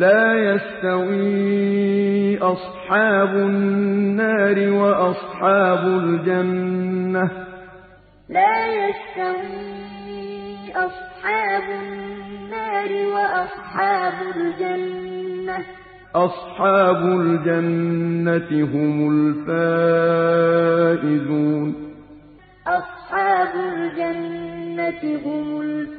لَا يَسْتَوِي أَصْحَابُ النَّارِ وَأَصْحَابُ الْجَنَّةِ ۚ. لَا يَسْتَوِي أَصْحَابُ النَّارِ وَأَصْحَابُ الْجَنَّةِ ۚ. أَصْحَابُ الْجَنَّةِ هُمُ الْفَائِزُونَ. أَصْحَابُ الْجَنَّةِ هُمُ الفائزون.